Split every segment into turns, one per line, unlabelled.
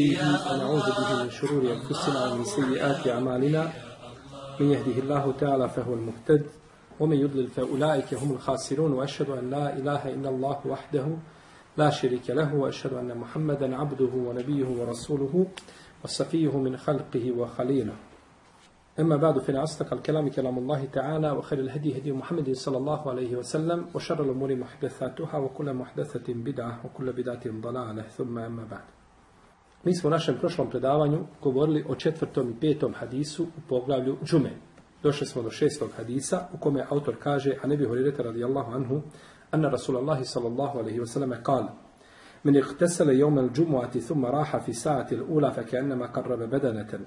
ونعوذ به من شرور أنفسنا ومن سيئات أعمالنا. من يهده الله تعالى فهو المهتد ومن يضلل فأولئك هم الخاسرون وأشهد أن لا إله إلا الله وحده لا شريك له وأشهد أن محمدا عبده ونبيه ورسوله وصفيه من خلقه وخليله. أما بعد فإن أصدق الكلام كلام الله تعالى وخير الهدي هدي محمد صلى الله عليه وسلم وشر الأمور محدثاتها وكل محدثة بدعة وكل بدعة ضلالة. ثم أما بعد. Mi smo u našem prošlom predavanju govorili o četvrtom i petom hadisu u poglavlju džume. Došli smo do šestog hadisa u kome autor kaže, a ne bi horirete radijallahu anhu, anna Rasulallahi sallallahu alaihi wasallam kal, من اغتسل يوم الجمعة ثم راح في الساعة الأولى فكأنما قرب بدنة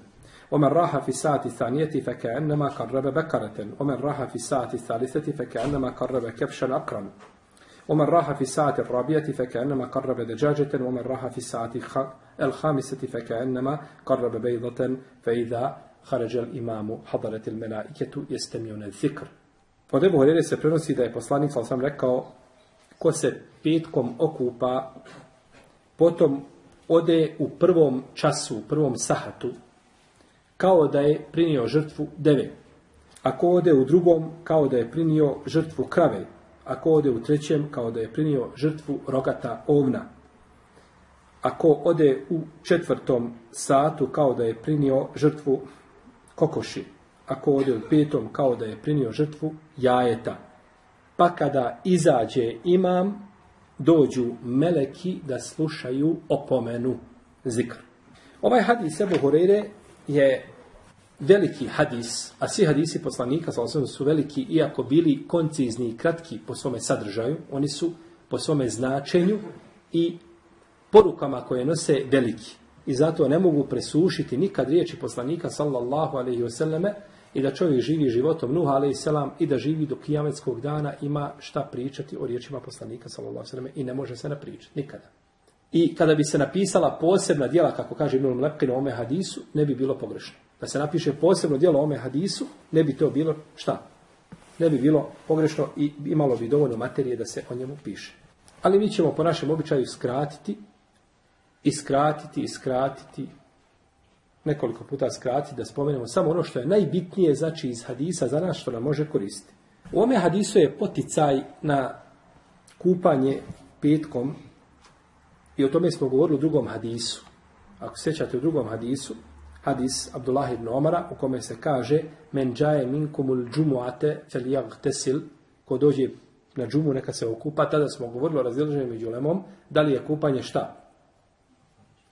ومن راح في الساعة الثانية فكأنما قرب بكرة ومن راح في الساعة الثالثة فكأنما قرب كبشا أقرا ومن راح في الساعة الرابعة فكأنما قرب دجاجة ومن راح في الساعة الخامسة فكأنما قرب بيضة فإذا خرج الإمام حضرت الملائكة يستمعون الذكر Od Ebu Horeire se prenosi da je poslanik sam sam rekao ko se petkom okupa potom ode u prvom času, u prvom sahatu kao da je prinio žrtvu deve. Ako ode u drugom, kao da je prinio žrtvu krave. Ako ode u trećem, kao da je prinio žrtvu rogata ovna. Ako ode u četvrtom satu, kao da je prinio žrtvu kokoši. Ako ode u petom, kao da je prinio žrtvu jajeta. Pa kada izađe imam, dođu meleki da slušaju opomenu zikr. Ovaj hadis Ebu Horeire je veliki hadis, a svi hadisi poslanika sa su veliki, iako bili koncizni i kratki po svome sadržaju, oni su po svome značenju i porukama koje nose veliki. I zato ne mogu presušiti nikad riječi poslanika sallallahu alaihi wasallame i da čovjek živi životom Nuh alaihi salam i da živi do kijametskog dana ima šta pričati o riječima poslanika sallallahu alaihi i ne može se napričati nikada. I kada bi se napisala posebna djela, kako kaže Ibn Lepkin o ome hadisu, ne bi bilo pogrešno. Da se napiše posebno djelo ome hadisu, ne bi to bilo šta? Ne bi bilo pogrešno i imalo bi dovoljno materije da se o njemu piše. Ali mi ćemo po našem običaju skratiti, i skratiti, i skratiti, nekoliko puta skratiti, da spomenemo samo ono što je najbitnije, znači iz hadisa za nas što nam može koristiti. U ome hadisu je poticaj na kupanje petkom i o tome smo govorili u drugom hadisu. Ako sjećate u drugom hadisu, hadis Abdullah ibn Omara, u kome se kaže Men džaje minkumul džumuate fel tesil, ko dođe na džumu neka se okupa, tada smo govorili o razilaženju među lemom, da li je kupanje šta?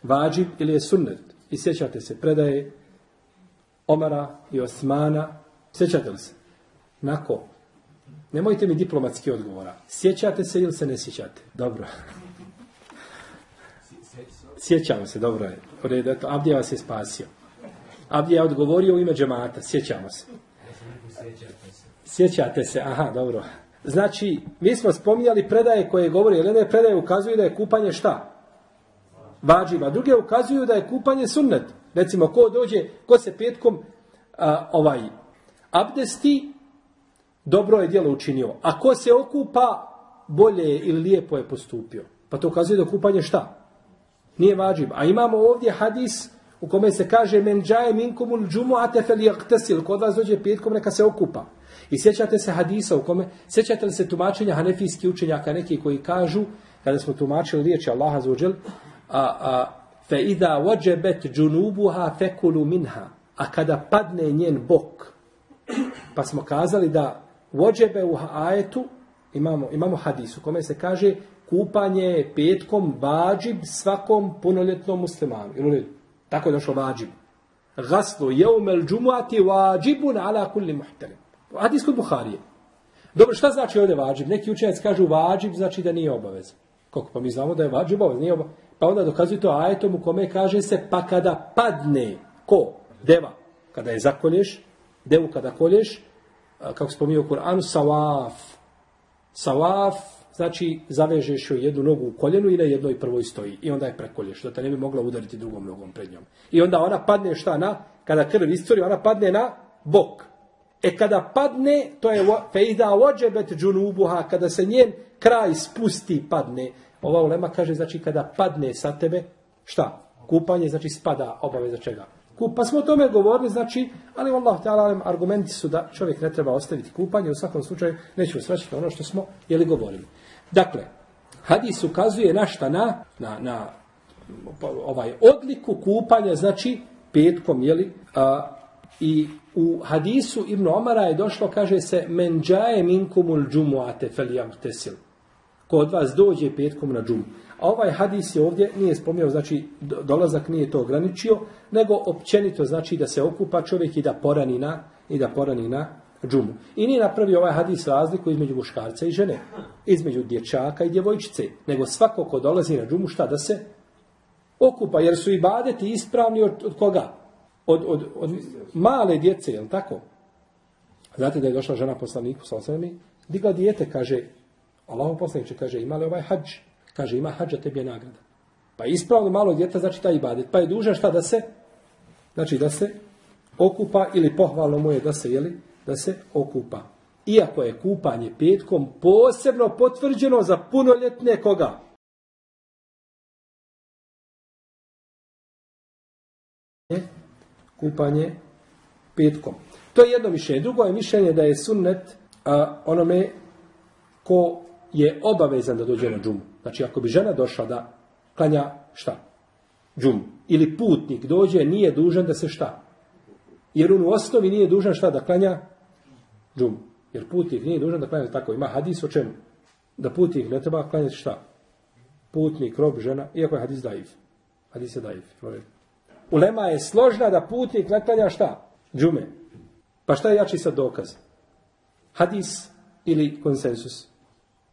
Vađib ili je sunnet? I sjećate se predaje Omara i Osmana, sjećate li se? Nako? Nemojte mi diplomatski odgovora. Sjećate se ili se ne sjećate? Dobro. Sjećamo se, dobro je. U redu, eto, Abdija vas je spasio. Abdija je odgovorio u ime džemata, sjećamo se. Sjećate se, aha, dobro. Znači, mi smo spominjali predaje koje govori, jedne predaje ukazuju da je kupanje šta? Vađiva. Druge ukazuju da je kupanje sunnet. Recimo, ko dođe, ko se petkom ovaj abdesti, dobro je djelo učinio. A ko se okupa, bolje ili lijepo je postupio. Pa to ukazuje da kupanje šta? Nije vađib. A imamo ovdje hadis u kome se kaže men džaje minkumul džumu atefel jaktesil. Kod vas dođe petkom neka se okupa. I sjećate se hadisa u kome, sjećate li se tumačenja hanefijskih učenjaka neki koji kažu, kada smo tumačili riječi Allaha zuđel, a, a, fe ida vođebet džunubuha fekulu minha. A kada padne njen bok, pa smo kazali da vođebe u ajetu, imamo, imamo hadis u kome se kaže kupanje je petkom vađib svakom punoljetnom muslimanu. Ili tako je došlo vađib. Gaslu jeumel džumuati vađibun ala kulli muhtelim. Hadis kod Buharije. Dobro, šta znači ovdje vađib? Neki učenjaci kažu vađib znači da nije obavez. Kako? Pa mi znamo da je vađib obavez, nije obavez. Pa onda dokazuje to ajetom u kome kaže se pa kada padne ko? Deva. Kada je zakolješ, devu kada kolješ, kako spominje u Kur'anu, savaf. Savaf znači zavežeš joj jednu nogu u koljenu i na jednoj prvoj stoji. I onda je prekolješ, da te ne bi mogla udariti drugom nogom pred njom. I onda ona padne šta na? Kada krv istori, ona padne na bok. E kada padne, to je fejda ođebet džunubuha, kada se njen kraj spusti, padne. Ova ulema kaže, znači kada padne sa tebe, šta? Kupanje znači spada obaveza čega? Pa smo o tome govorili, znači, ali Allah ta'ala argumenti su da čovjek ne treba ostaviti kupanje, u svakom slučaju nećemo srećiti ono što smo jeli govorili. Dakle, hadis ukazuje na šta na, na, na ovaj odliku kupanja, znači petkom, jeli, a, i u hadisu Ibn Omara je došlo, kaže se, men džaje minkumul džumuate fel tesil. Ko od vas dođe petkom na džumu. A ovaj hadis je ovdje, nije spomnio, znači dolazak nije to ograničio, nego općenito znači da se okupa čovjek i da porani na, i da porani na džumu. I nije napravio ovaj hadis razliku između muškarca i žene, između dječaka i djevojčice, nego svako ko dolazi na džumu šta da se okupa, jer su i badeti ispravni od, od koga? Od, od, od, male djece, jel tako? Znate da je došla žena poslaniku sa osvrame, digla dijete, kaže, Allahu poslaniče, kaže, ima li ovaj hađ? Kaže, ima hađa, tebi je nagrada. Pa ispravno malo djeta znači taj ibadet. Pa je dužan šta da se, znači da se okupa ili pohvalno mu je da se, jeli, da se okupa. Iako je kupanje petkom posebno potvrđeno za punoljetne koga? Kupanje petkom. To je jedno mišljenje. Drugo je mišljenje da je sunnet a, onome ko je obavezan da dođe na džumu. Znači, ako bi žena došla da klanja šta? Džumu. Ili putnik dođe, nije dužan da se šta? Jer on u osnovi nije dužan šta da klanja džumu. Jer putnik nije dužan da klanja tako. Ima hadis o čemu? Da putnik ne treba klanjati šta? Putnik, rob, žena, iako je hadis daiv. Hadis je daiv. Ulema je složna da putnik ne klanja šta? Džume. Pa šta je jači sad dokaz? Hadis ili konsensus?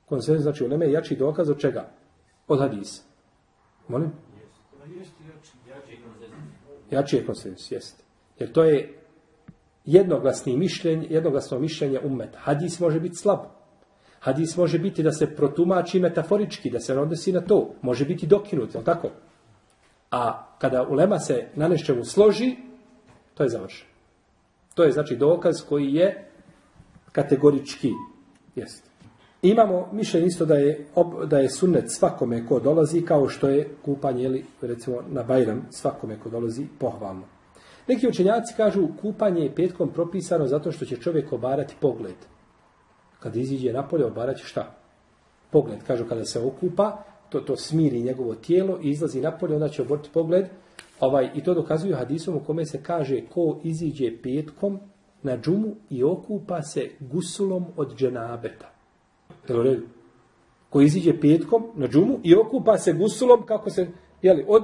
Konsenzus znači uleme je jači dokaz od čega? Od hadisa. Molim? Jači je konsenzus, jest. Jer to je jednoglasni mišljenje, jednoglasno mišljenje umeta. Hadis može biti slab. Hadis može biti da se protumači metaforički, da se odnosi na to. Može biti dokinut, jel tako? A kada ulema se na nečemu složi, to je završeno. To je znači dokaz koji je kategorički. Jest. Imamo mišljenje isto da je, da je sunnet svakome ko dolazi, kao što je kupanje, ili, recimo na Bajram, svakome ko dolazi, pohvalno. Neki učenjaci kažu kupanje je petkom propisano zato što će čovjek obarati pogled. Kad iziđe napolje, obarat će šta? Pogled. Kažu kada se okupa, to, to smiri njegovo tijelo i izlazi napolje, onda će oboriti pogled. Ovaj, I to dokazuju hadisom u kome se kaže ko iziđe petkom na džumu i okupa se gusulom od dženabeta. Jel? Ko iziđe petkom na džumu i okupa se gusulom kako se, jeli, od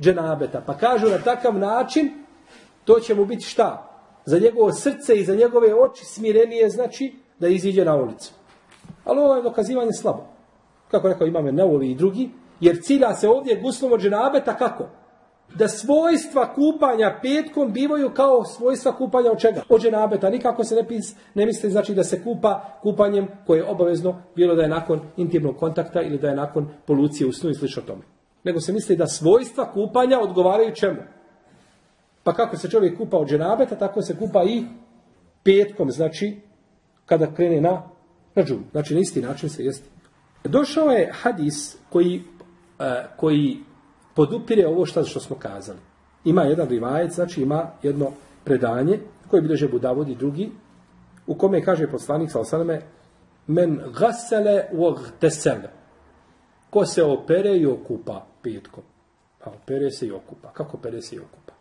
dženabeta. Pa kažu na takav način, to će mu biti šta? Za njegovo srce i za njegove oči smirenije znači da iziđe na ulicu. Ali ovo je dokazivanje slabo. Kako rekao imame Neuli i drugi, jer cilja se ovdje guslom od dženabeta kako? da svojstva kupanja petkom bivaju kao svojstva kupanja od čega? Od dženabeta. Nikako se ne, pis, ne misli znači da se kupa kupanjem koje je obavezno bilo da je nakon intimnog kontakta ili da je nakon polucije u snu i slično tome. Nego se misli da svojstva kupanja odgovaraju čemu? Pa kako se čovjek kupa od dženabeta, tako se kupa i petkom, znači kada krene na, na džum. Znači na isti način se jesti. Došao je hadis koji, uh, koji podupire ovo što, smo kazali. Ima jedan rivajec, znači ima jedno predanje koje bilježe Budavod drugi, u kome kaže poslanik sa osaname men gasele u tesele. Ko se opere i okupa petkom. Pa opere se i okupa. Kako opere se i okupa?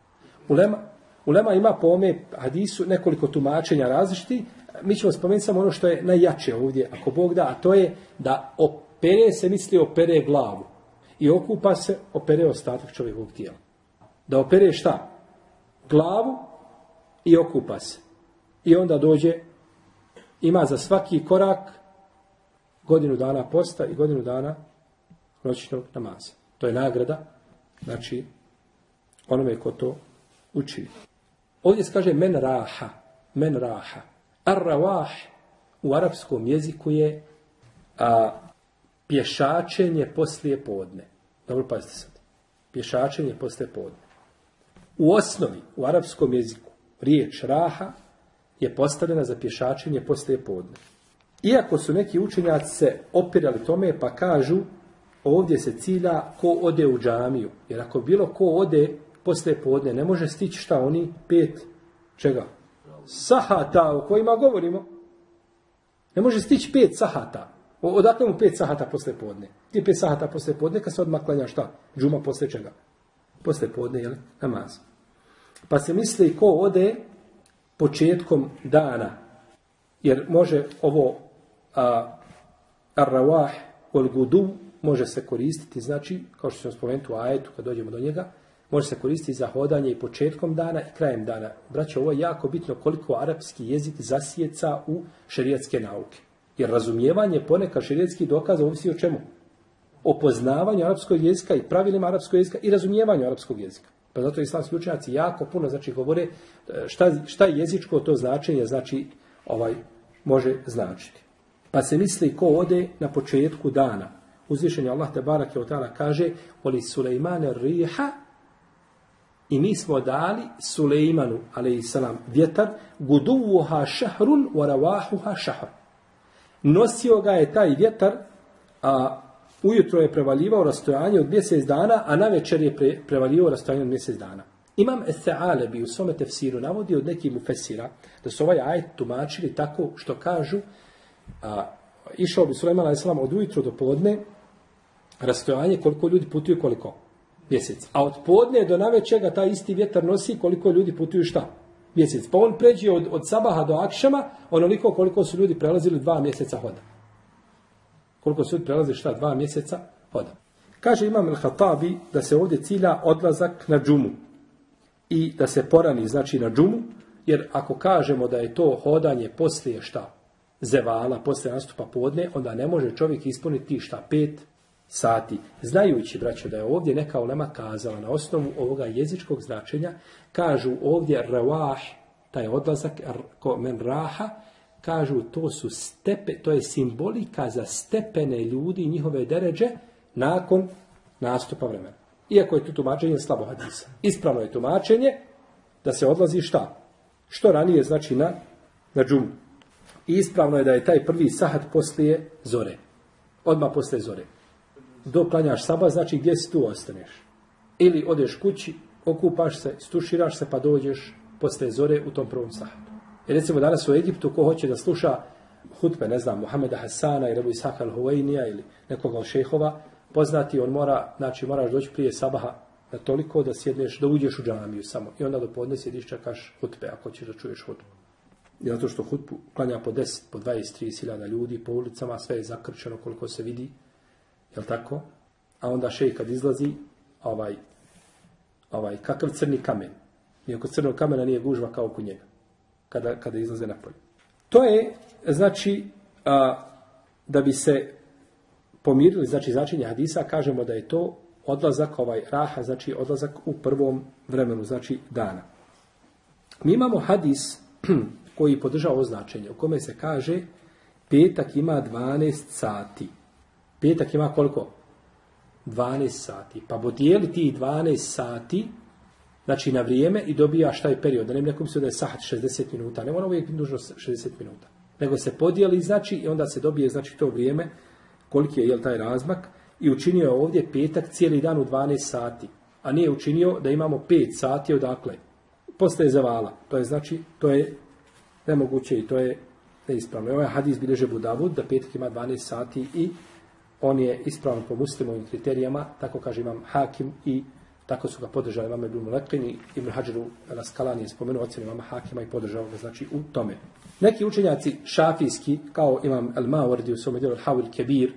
Ulema, Ulema ima po ome hadisu nekoliko tumačenja različiti. Mi ćemo spomenuti samo ono što je najjače ovdje, ako Bog da, a to je da opere se misli opere glavu i okupa se, opere ostatak čovjekovog tijela. Da opere šta? Glavu i okupa se. I onda dođe, ima za svaki korak godinu dana posta i godinu dana noćnog namaza. To je nagrada, znači, onome ko to uči. Ovdje se kaže men raha, men raha. Ar-rawah u arapskom jeziku je a, pješačenje poslije podne. Dobro pazite sad. Pješačenje poslije podne. U osnovi, u arapskom jeziku, riječ raha je postavljena za pješačenje poslije podne. Iako su neki učenjaci se opirali tome pa kažu ovdje se cilja ko ode u džamiju. Jer ako bilo ko ode posle podne, ne može stići šta oni pet, čega? Sahata o kojima govorimo. Ne može stići pet sahata. Odakle mu pet sahata posle podne? Ti pet sahata posle podne kad se odmah klanja šta? Džuma posle čega? Posle podne, jel? Namaz. Pa se misli ko ode početkom dana. Jer može ovo a, arrawah ol gudu može se koristiti, znači, kao što ćemo spomenuti u ajetu kad dođemo do njega, može se koristiti za hodanje i početkom dana i krajem dana. Braćo, ovo je jako bitno koliko arapski jezik zasjeca u šerijatske nauke. Jer razumijevanje ponekad šerijatskih dokaza ovisi o čemu? O arapskog jezika i pravilima arapskog jezika i razumijevanju arapskog jezika. Pa zato islamski učenjaci jako puno znači govore e, šta, šta je jezičko to značenje znači ovaj može značiti. Pa se misli ko ode na početku dana. Uzvišen je Allah te barak je kaže Oli Sulejmane riha i mi smo dali Sulejmanu, salam, vjetar, guduvuha šahrun, waravahuha šahr. Nosio ga je taj vjetar, a ujutro je prevaljivao rastojanje od mjesec dana, a na večer je pre, prevaljivao rastojanje od mjesec dana. Imam bi u svome tefsiru navodi od nekih mufesira da su ovaj ajet tumačili tako što kažu a, išao bi Sulejman a.s. od ujutro do podne rastojanje koliko ljudi putuju koliko? Mjesec. A od podne do navečega taj isti vjetar nosi koliko ljudi putuju šta? Mjesec. Pa on pređe od, od sabaha do akšama onoliko koliko su ljudi prelazili dva mjeseca hoda. Koliko su ljudi prelazili šta? Dva mjeseca hoda. Kaže Imam El-Hatabi da se ovdje cilja odlazak na džumu i da se porani znači na džumu, jer ako kažemo da je to hodanje poslije šta? Zevala, poslije nastupa podne, onda ne može čovjek ispuniti šta? Pet sati. Znajući, braćo, da je ovdje neka ulema kazala na osnovu ovoga jezičkog značenja, kažu ovdje rawah, taj odlazak, ko men raha, kažu to su stepe, to je simbolika za stepene ljudi i njihove deređe nakon nastupa vremena. Iako je tu tumačenje slabo hadisa. Ispravno je tumačenje da se odlazi šta? Što ranije znači na, na džumu. I ispravno je da je taj prvi sahat poslije zore. Odmah poslije zore doplanjaš saba, znači gdje si tu ostaneš. Ili odeš kući, okupaš se, stuširaš se pa dođeš posle zore u tom prvom sahatu. I recimo danas u Egiptu ko hoće da sluša hutbe, ne znam, Muhameda Hasana ili Rebu Isaka al ili nekoga od šehova, poznati, on mora, znači moraš doći prije sabaha na toliko da sjedneš, da uđeš u džamiju samo. I onda do podne sjediš čekaš hutbe, ako ćeš da čuješ hutbu. I zato što hutbu klanja po 10, po 20, 30 hiljada ljudi po ulicama, sve je zakrčeno koliko se vidi. Jel tako? A onda šej kad izlazi, ovaj, ovaj, kakav crni kamen. Iako crnog kamena nije gužva kao oko njega. Kada, kada izlaze na polje. To je, znači, a, da bi se pomirili, znači, značenje hadisa, kažemo da je to odlazak, ovaj raha, znači odlazak u prvom vremenu, znači dana. Mi imamo hadis koji podržava ovo značenje, u kome se kaže petak ima 12 sati. Petak ima koliko? 12 sati. Pa podijeli ti 12 sati, znači na vrijeme i dobija šta je period. Da ne nekom se da je sahat 60 minuta. Ne mora uvijek dužno 60 minuta. Nego se podijeli, znači, i onda se dobije, znači, to vrijeme, koliki je jel, taj razmak. I učinio je ovdje petak cijeli dan u 12 sati. A nije učinio da imamo 5 sati odakle. Postaje zavala. To je, znači, to je nemoguće i to je neispravno. Ovaj hadis bilježe Budavud da petak ima 12 sati i on je ispravan po muslimovim kriterijama, tako kaže imam Hakim i tako su ga podržali imam Ibn Mulekin i Ibn Hađaru Raskalani je spomenuo ocjenu imama Hakima i podržao ga znači u tome. Neki učenjaci šafijski, kao imam El Mawardi u svom djelu Havil Kebir,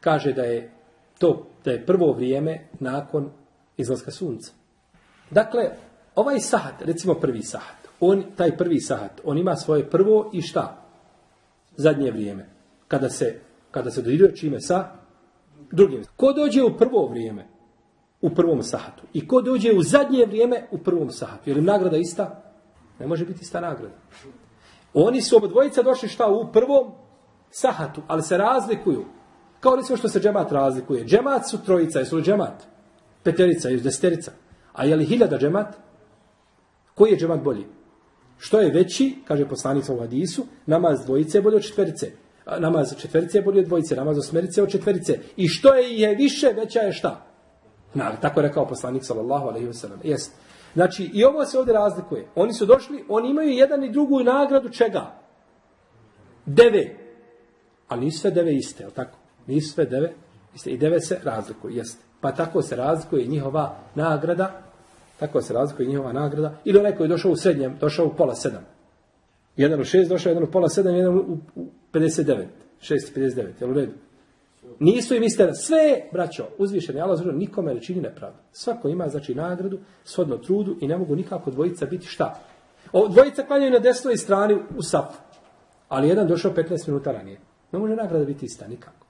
kaže da je to, da je prvo vrijeme nakon izlaska sunca. Dakle, ovaj sahat, recimo prvi sahat, on, taj prvi sahat, on ima svoje prvo i šta? Zadnje vrijeme. Kada se kada se dodiruje čime sa drugim. Ko dođe u prvo vrijeme? U prvom sahatu. I ko dođe u zadnje vrijeme? U prvom sahatu. Je li nagrada ista? Ne može biti ista nagrada. Oni su obodvojica došli šta u prvom sahatu, ali se razlikuju. Kao recimo što se džemat razlikuje. Džemat su trojica, jesu li džemat? Peterica, jesu deseterica. A je li hiljada džemat? Koji je džemat bolji? Što je veći, kaže poslanica u Hadisu, namaz dvojice je bolje od četverice. Namaz četverice je bolji od dvojice, namaz osmerice od četverice. I što je je više, veća je šta? Na, tako je rekao poslanik sallallahu alejhi ve sellem. Jest. Znači i ovo se ovdje razlikuje. Oni su došli, oni imaju jedan i drugu nagradu čega? Deve. A nisu sve deve iste, je tako? Nisu sve deve iste. I deve se razlikuju, jeste. Pa tako se razlikuje njihova nagrada, tako se razlikuje njihova nagrada. Ili onaj koji je došao u srednjem, došao u pola sedam. Jedan u šest došao, jedan u pola sedam, jedan u, u 59. 659, jel u redu? Nisu im iste, sve, braćo, uzvišeni Allah zelo, nikome ne čini nepravdu. Svako ima, znači, nagradu, shodno trudu i ne mogu nikako dvojica biti šta? O, dvojica klanjaju na desnoj strani u safu, ali jedan došao 15 minuta ranije. Ne može nagrada biti ista, nikako.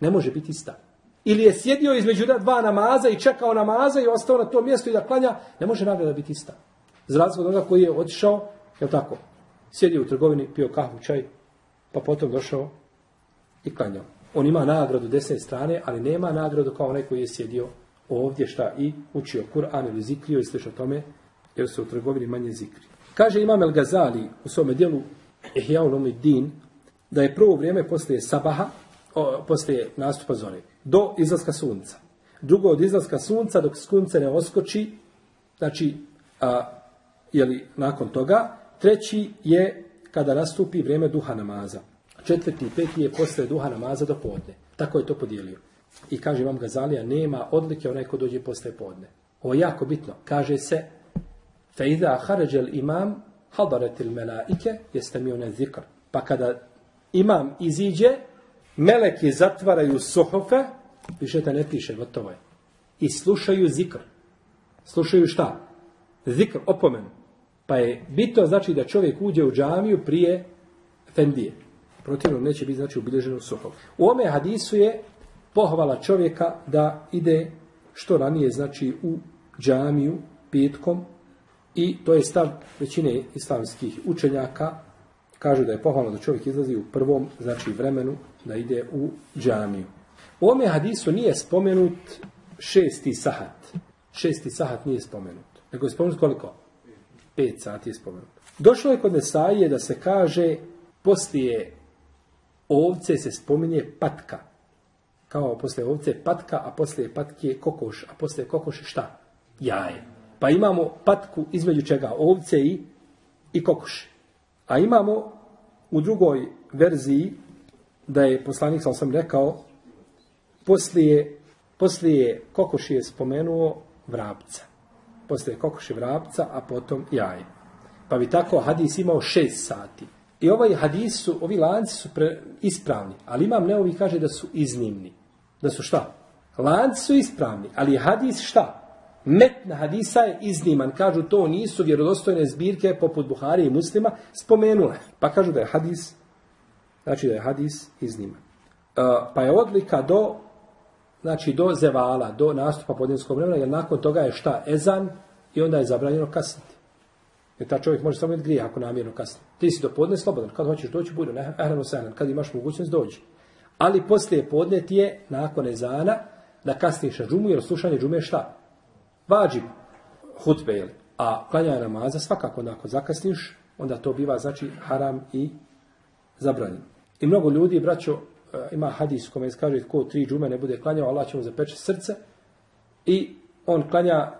Ne može biti ista. Ili je sjedio između dva namaza i čekao namaza i ostao na tom mjestu i da klanja, ne može nagrada biti ista. Za onoga koji je otišao, je tako, sjedio u trgovini, pio kahvu, čaj, pa potom došao i klanjao. On ima nagradu desne strane, ali nema nagradu kao onaj koji je sjedio ovdje šta i učio Kur'an ili zikrio i sliša tome, jer su u trgovini manje zikri. Kaže Imam El Gazali u svome dijelu Ihya din da je prvo vrijeme poslije sabaha, o, poslije nastupa zore, do izlaska sunca. Drugo od izlaska sunca dok sunce ne oskoči, znači, a, jeli, nakon toga, treći je kada nastupi vrijeme duha namaza. Četvrti i peti je posle duha namaza do podne. Tako je to podijelio. I kaže vam Gazalija, nema odlike onaj ko dođe posle podne. Ovo je jako bitno. Kaže se, fe iza haređel imam, hadaretil melaike, jeste mi onaj zikr. Pa kada imam iziđe, meleki zatvaraju suhofe, više te ne piše, gotovo je. I slušaju zikr. Slušaju šta? Zikr, opomenu. Pa je bitno znači da čovjek uđe u džamiju prije fendije. Protivno neće biti znači ubilježeno suhov. U ome hadisu je pohvala čovjeka da ide što ranije znači u džamiju petkom i to je stav većine islamskih učenjaka kažu da je pohvalno da čovjek izlazi u prvom znači vremenu da ide u džamiju. U ome hadisu nije spomenut šesti sahat. Šesti sahat nije spomenut. Nego je spomenut koliko? Pet sati je spomenut. Došlo je kod Nesaije da se kaže poslije ovce se spominje patka. Kao posle ovce patka, a posle patke kokoš, a posle kokoš šta? Jaje. Pa imamo patku između čega? Ovce i, i kokoš. A imamo u drugoj verziji da je poslanik, sam sam rekao, poslije, poslije kokoši je spomenuo vrapca. Poslije kokoši vrapca, a potom jaje. Pa bi tako hadis imao šest sati. I ovaj hadis su, ovi lanci su pre, ispravni, ali imam neovi kaže da su iznimni. Da su šta? Lanci su ispravni, ali hadis šta? Metna hadisa je izniman. Kažu to nisu vjerodostojne zbirke poput Buhari i muslima spomenule. Pa kažu da je hadis, znači da je hadis izniman. Uh, pa je odlika do znači do zevala, do nastupa podnevskog vremena, jer nakon toga je šta? Ezan i onda je zabranjeno kasniti. Jer ta čovjek može samo imati grijeh ako namjerno kasni. Ti si do podne slobodan, kad hoćeš doći, budu ehrano sanan, kad imaš mogućnost dođi. Ali poslije podne ti je, nakon ezana, da kasniš na džumu, jer slušanje džume je šta? Vađib hutbe, jel? A klanjanje namaza svakako, onda ako zakasniš, onda to biva, znači, haram i zabranjen. I mnogo ljudi, braćo, ima hadis kome kaže ko tri džume ne bude klanjao, Allah će mu zapeče srce i on klanja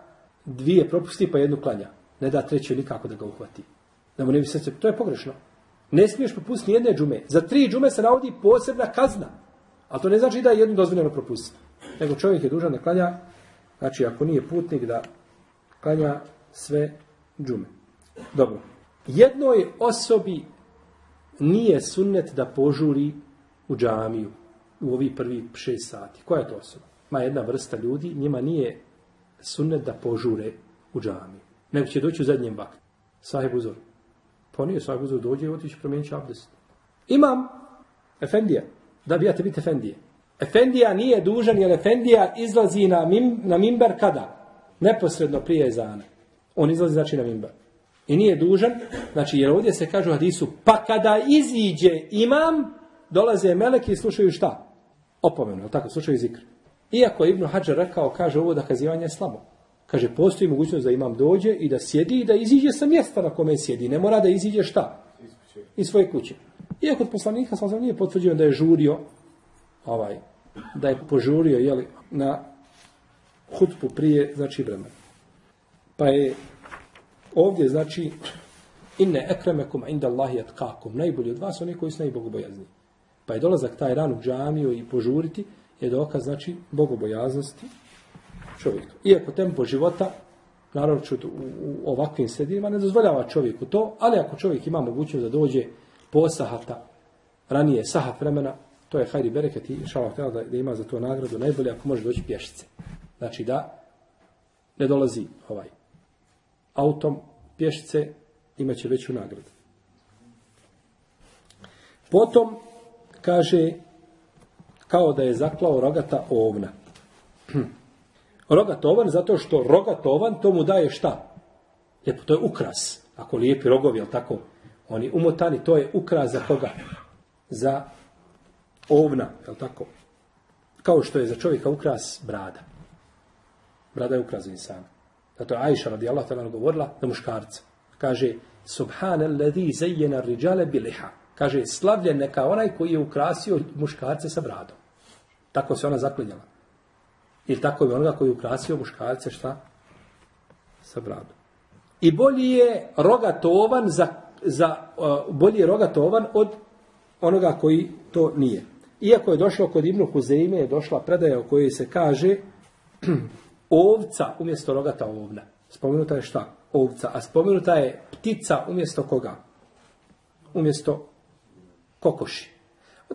dvije propusti pa jednu klanja ne da treći nikako da ga uhvati. Da mu ne bi srce, to je pogrešno. Ne smiješ propustiti jedne džume. Za tri džume se navodi posebna kazna. A to ne znači da je jednu dozvoljeno propustiti. Nego čovjek je dužan da klanja, znači ako nije putnik da klanja sve džume. Dobro. Jednoj osobi nije sunnet da požuri u džamiju u ovi prvi šest sati. Koja je to osoba? Ma jedna vrsta ljudi, njima nije sunnet da požure u džamiju nego će doći u zadnjem vaktu. Sahib uzor. Pa sahib uzor, dođe i otići promijeniti abdest. Imam Efendija, da bi ja te biti Efendije. Efendija nije dužan jer Efendija izlazi na, mim, na mimber kada? Neposredno prije zana. On izlazi znači na mimber. I nije dužan, znači jer ovdje se kaže u hadisu, pa kada iziđe imam, dolaze meleki i slušaju šta? Opomenu, tako, slušaju zikr. Iako Ibnu Hadžar rekao, kaže ovo da kazivanje je slabo. Kaže, postoji mogućnost da imam dođe i da sjedi i da iziđe sa mjesta na kome sjedi. Ne mora da iziđe šta? Iz svoje kuće. Iako od poslanika sam nije potvrđeno da je žurio ovaj, da je požurio jeli, na hutbu prije, znači, vremena. Pa je ovdje, znači, inne ekremekum inda Allahi atkakum, najbolji od vas, oni koji su najbogobojazni. Pa je dolazak taj ran u džamiju i požuriti, je dokaz, znači, bogobojaznosti čovjeka. Iako tempo života, naravno u, u ovakvim sredinama, ne dozvoljava čovjeku to, ali ako čovjek ima mogućnost da dođe po sahata, ranije sahat vremena, to je hajdi bereket i šalah da, da ima za to nagradu najbolje ako može doći pješice. Znači da ne dolazi ovaj autom pješice, imat će veću nagradu. Potom kaže kao da je zaklao rogata ovna. rogat ovan zato što rogat ovan to mu daje šta? Lijepo, to je ukras. Ako lijepi rogovi, jel tako? Oni umotani, to je ukras za koga? Za ovna, jel tako? Kao što je za čovjeka ukras brada. Brada je ukras insana. Zato je Ajša radijallahu ta'ala govorila za muškarca. Kaže, Subhane ladhi zajjena riđale biliha. Kaže, slavljen neka onaj koji je ukrasio muškarce sa bradom. Tako se ona zaklinjala. Ili tako je onoga koji je ukrasio muškarce šta? Sa bradom. I bolji je rogatovan za, za uh, bolji je rogatovan od onoga koji to nije. Iako je došlo kod Ibnu Huzeime, je došla predaja o kojoj se kaže ovca umjesto rogata ovna. Spomenuta je šta? Ovca. A spomenuta je ptica umjesto koga? Umjesto kokoši.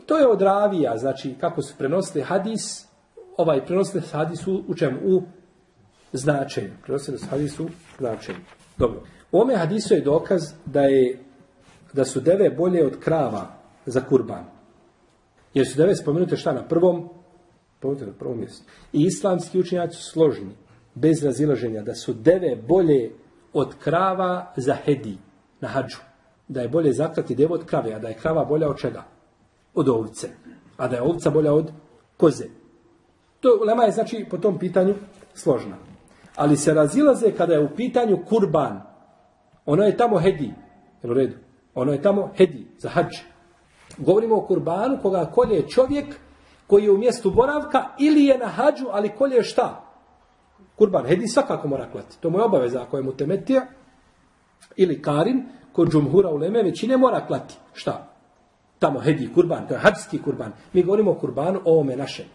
To je od ravija, znači kako su prenosili hadis, ovaj prenosili hadis u, u čemu? U značenju. Prenosili hadis u značenju. Dobro. U ome hadisu je dokaz da je da su deve bolje od krava za kurban. Jer su deve spomenute šta na prvom? Spomenute na prvom mjestu. I islamski učenjaci su složni, bez razilaženja, da su deve bolje od krava za hedi, na hađu. Da je bolje zaklati devu od krave, a da je krava bolja od čega? Od ovce. A da je ovca bolja od koze. To lema je znači po tom pitanju složna. Ali se razilaze kada je u pitanju kurban. Ono je tamo hedi. Jel u redu? Ono je tamo hedi za hađu. Govorimo o kurbanu koga kolje čovjek koji je u mjestu boravka ili je na hađu, ali kolje šta? Kurban hedi svakako mora klati. To mu je obaveza ako je mu temetija ili karin, kod džumhura u leme većine mora klati. Šta? Tamo hedi kurban, to je hađski kurban. Mi govorimo o kurbanu, o ovome našem.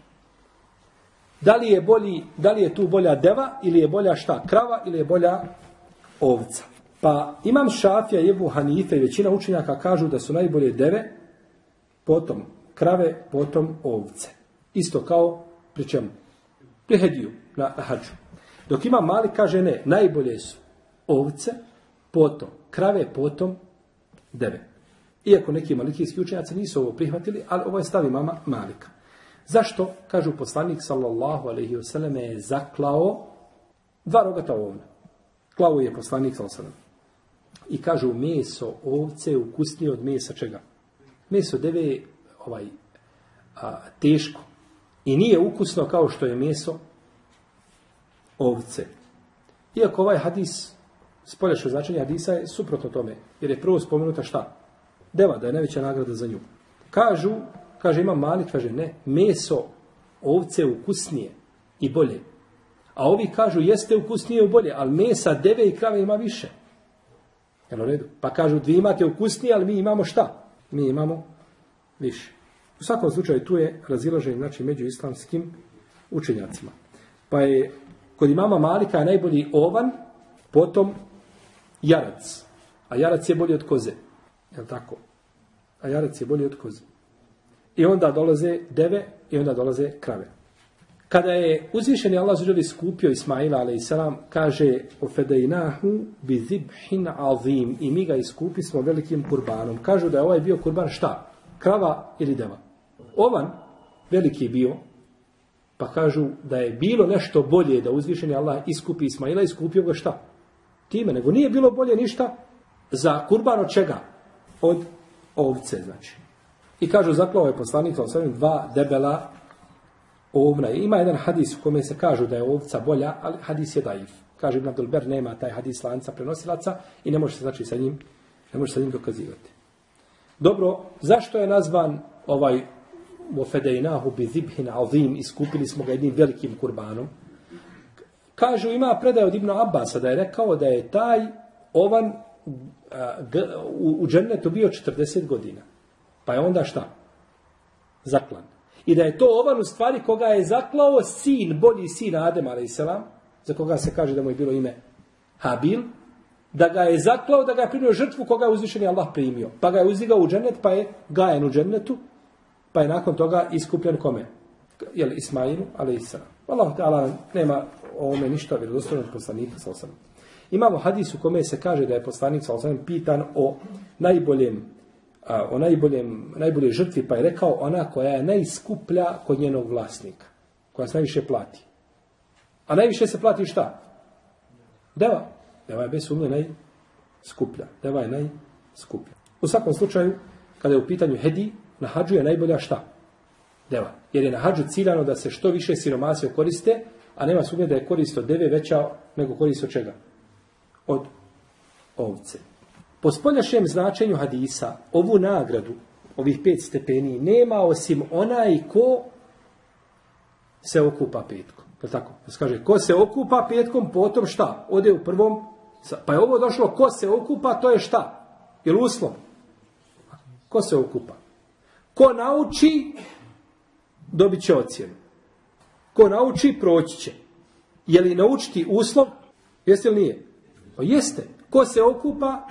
Da li je, bolji, da li je tu bolja deva ili je bolja šta? Krava ili je bolja ovca? Pa imam šafija, jebu Hanife i većina učenjaka kažu da su najbolje deve potom krave, potom ovce. Isto kao pri čemu? Pri hediju, na hađu. Dok ima mali, kaže ne, najbolje su ovce, potom krave, potom deve. Iako neki malikijski učenjaci nisu ovo prihvatili, ali ovo je stavi mama Malika. Zašto? Kažu poslanik sallallahu alaihi wasallam je zaklao dva rogata ovna. Klao je poslanik sallallahu. I kažu meso ovce ukusnije od mesa čega? Meso deve je ovaj, a, teško i nije ukusno kao što je meso ovce. Iako ovaj hadis, spoljašo značenje hadisa je suprotno tome, jer je prvo spomenuta šta? Deva, da je najveća nagrada za nju. Kažu, kaže ima mali, kaže ne, meso ovce ukusnije i bolje. A ovi kažu jeste ukusnije i bolje, ali mesa deve i krave ima više. Jel u redu? Pa kažu, dvi imate ukusnije, ali mi imamo šta? mi imamo više. U svakom slučaju tu je razilaženje znači, među islamskim učenjacima. Pa je kod imama Malika najbolji ovan, potom jarac. A jarac je bolji od koze. Je tako? A jarac je bolji od koze. I onda dolaze deve i onda dolaze krave. Kada je uzvišeni Allah zuđeli skupio Ismaila a.s. kaže o bi zibhin azim i mi ga iskupi smo velikim kurbanom. Kažu da je ovaj bio kurban šta? Krava ili deva? Ovan veliki bio pa kažu da je bilo nešto bolje da uzvišeni Allah iskupi Ismaila iskupio ga šta? Time, nego nije bilo bolje ništa za kurban od čega? Od ovce, znači. I kažu, zaklao je poslanik, dva debela ovna. Ima jedan hadis u kome se kažu da je ovca bolja, ali hadis je daif. Kaže Ibn Abdul Ber, nema taj hadis lanca prenosilaca i ne može se znači sa njim, ne može sa njim dokazivati. Dobro, zašto je nazvan ovaj bi zibhin azim, iskupili smo ga jednim velikim kurbanom. Kažu, ima predaj od Ibn Abbasa da je rekao da je taj ovan u, džennetu bio 40 godina. Pa je onda šta? Zaklan. I da je to ovan u stvari koga je zaklao sin, bolji sin Adem a.s. za koga se kaže da mu je bilo ime Habil, da ga je zaklao, da ga je primio žrtvu koga je uzvišeni Allah primio. Pa ga je uzdigao u džennet, pa je gajen u džennetu, pa je nakon toga iskupljen kome? Jel Ismailu, ali i Allah ta'ala nema ovome ništa vjerodostojnog poslanika sa osam. Imamo hadis u kome se kaže da je poslanik sa osam pitan o najboljem a, o najboljem, najbolje žrtvi, pa je rekao ona koja je najskuplja kod njenog vlasnika. Koja se najviše plati. A najviše se plati šta? Deva. Deva je bez sumnje najskuplja. Deva je najskuplja. U svakom slučaju, kada je u pitanju hedi, na hađu je najbolja šta? Deva. Jer je na hađu ciljano da se što više siromasio koriste, a nema sumnje da je korist od deve veća nego korist od čega? Od ovce. Po spoljašnjem značenju hadisa, ovu nagradu, ovih pet stepeni, nema osim onaj ko se okupa petkom. Je tako? Kaže, ko se okupa petkom, potom šta? Ode u prvom, pa je ovo došlo, ko se okupa, to je šta? Je uslov? Ko se okupa? Ko nauči, dobit će ocjenu. Ko nauči, proći će. Je li naučiti uslov? Jeste li nije? Pa jeste. Ko se okupa,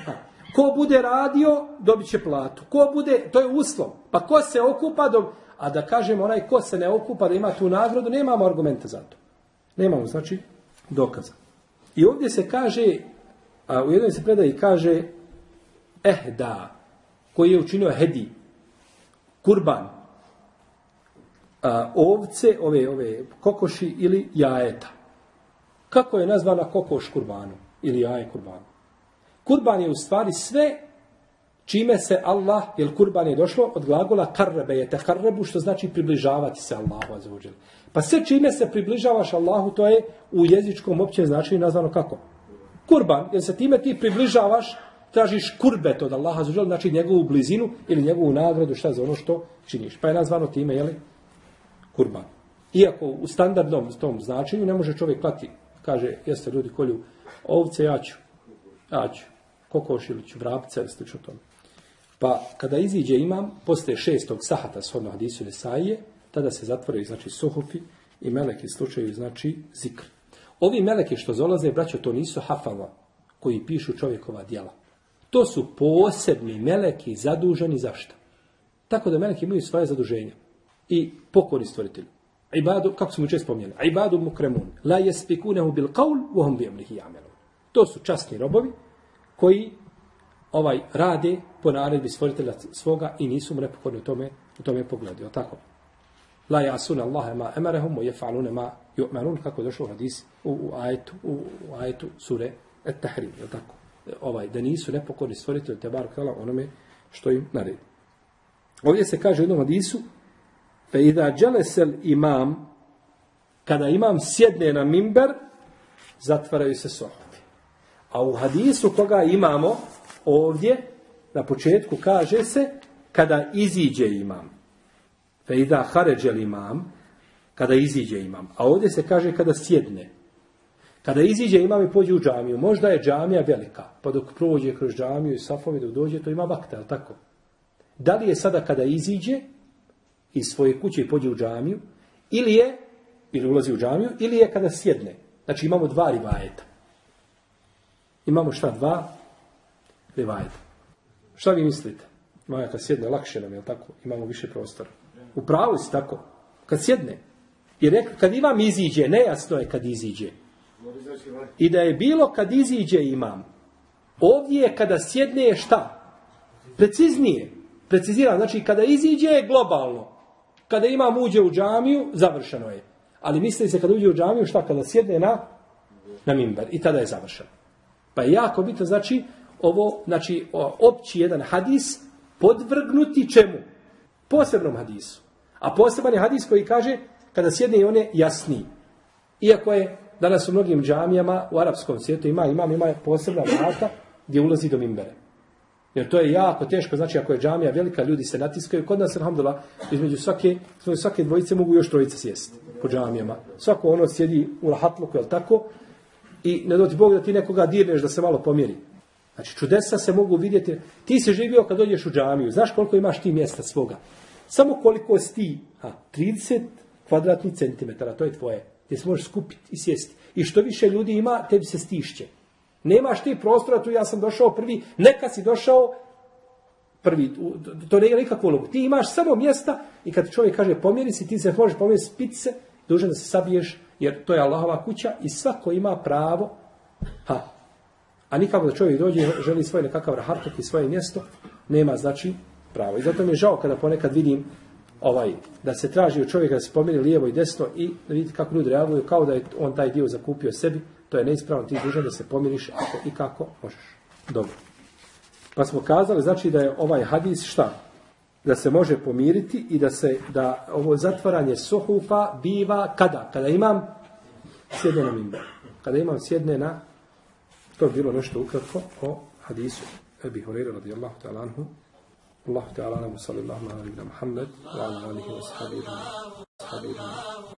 ko bude radio, dobit će platu. Ko bude, to je uslov. Pa ko se okupa, dob... a da kažemo onaj ko se ne okupa da ima tu nagradu, nemamo argumenta za to. Nemamo, znači, dokaza. I ovdje se kaže, a u jednoj se predaji kaže, eh da, koji je učinio hedi, kurban, ovce, ove, ove kokoši ili jajeta. Kako je nazvana kokoš kurbanu ili jaje kurbanu? Kurban je u stvari sve čime se Allah, jer kurban je došlo od glagola karrebe je teharrebu, što znači približavati se Allahu azuđel. Pa sve čime se približavaš Allahu, to je u jezičkom općem značenju nazvano kako? Kurban, jer se time ti približavaš, tražiš kurbet od Allaha azuđel, znači njegovu blizinu ili njegovu nagradu, šta za ono što činiš. Pa je nazvano time, jeli? Kurban. Iako u standardnom tom značenju ne može čovjek klati, kaže, jeste ljudi kolju ovce, ja ću, ja ću kokoš ili ću vrapca slično tome. Pa kada iziđe imam, posle šestog sahata shodno hadisu Nesaije, tada se zatvoraju znači suhufi i meleki slučaju znači zikr. Ovi meleki što zolaze, braćo, to nisu hafala koji pišu čovjekova djela. To su posebni meleki zaduženi za šta? Tako da meleki imaju svoje zaduženja i pokori stvoritelju. Ibadu, kako smo često spomnjeli, ibadu mukremun, la jespikunehu bil qaul, vohum bi amrihi amelun. To su časni robovi koji ovaj rade po naredbi stvoritelja svoga i nisu mu nepokorni u tome, u tome pogledu. Tako. La jasun Allahe ma emarehum, je falune ma ju'manun, kako je došlo u hadis u, u, ajetu, u, u ajetu sure et tahrim, je tako? Ovaj, da nisu nepokorni stvoritelji te bar onome što im naredi. Ovdje se kaže u jednom hadisu, fe idha dželesel imam, kada imam sjedne na mimber, zatvaraju se sohati. A u hadisu koga imamo, ovdje na početku kaže se kada iziđe imam. Fe ida haređel imam, kada iziđe imam. A ovdje se kaže kada sjedne. Kada iziđe imam i pođe u džamiju. Možda je džamija velika, pa dok prođe kroz džamiju i safovi dok dođe, to ima vakta, je tako? Da li je sada kada iziđe iz svoje kuće i pođe u džamiju, ili je, ili ulazi u džamiju, ili je kada sjedne. Znači imamo dva rivajeta. Imamo šta? Dva rivajeta. Šta vi mislite? Maja, kad sjedne, lakše nam, je tako? Imamo više prostora. U pravu si tako. Kad sjedne. I rekli, kad imam iziđe, nejasno je kad iziđe. I da je bilo kad iziđe imam. Ovdje je kada sjedne je šta? Preciznije. Preciziram. Znači, kada iziđe je globalno. Kada imam uđe u džamiju, završeno je. Ali misli se kada uđe u džamiju, šta? Kada sjedne na, na mimber. I tada je završeno. Pa je jako bitno, znači, ovo, znači, opći jedan hadis podvrgnuti čemu? Posebnom hadisu. A poseban je hadis koji kaže, kada sjedne i on je jasniji. Iako je danas u mnogim džamijama u arapskom svijetu ima, ima, ima posebna vrata gdje ulazi do mimbere. Jer to je jako teško, znači ako je džamija velika, ljudi se natiskaju. Kod nas, alhamdulillah, između svake, svake dvojice mogu još trojice sjesti po džamijama. Svako ono sjedi u lahatluku, jel tako? I ne doti Bog da ti nekoga dirneš da se malo pomjeri. Znači čudesa se mogu vidjeti. Ti si živio kad dođeš u džamiju. Znaš koliko imaš ti mjesta svoga? Samo koliko si ti? Ha, 30 kvadratnih centimetara, to je tvoje. Gdje se možeš skupiti i sjesti. I što više ljudi ima, tebi se stišće. Nemaš ti prostora, tu ja sam došao prvi, neka si došao prvi, to nema nikakvu ulogu. Ti imaš samo mjesta i kad čovjek kaže pomjeri si, ti se možeš pomjeriti, spiti se, dužan da se sabiješ, jer to je Allahova kuća i svako ima pravo, ha, a nikako da čovjek dođe želi svoj nekakav rahartok i svoje mjesto, nema znači pravo. I zato mi je žao kada ponekad vidim ovaj, da se traži od čovjeka da se pomjeri lijevo i desno i da vidite kako ljudi reaguju, kao da je on taj dio zakupio sebi, to je neispravno, ti dužan da se pomiriš ako i kako možeš. Dobro. Pa smo kazali, znači da je ovaj hadis šta? Da se može pomiriti i da se, da ovo zatvaranje suhufa biva kada? Kada imam sjedne na. Kada imam sjedne na, to je bilo nešto ukratko o hadisu Ebi Horeira radijallahu ta'ala. Allahu ta'ala anhu sallallahu alaihi wa sallam wa alihi wa sahbihi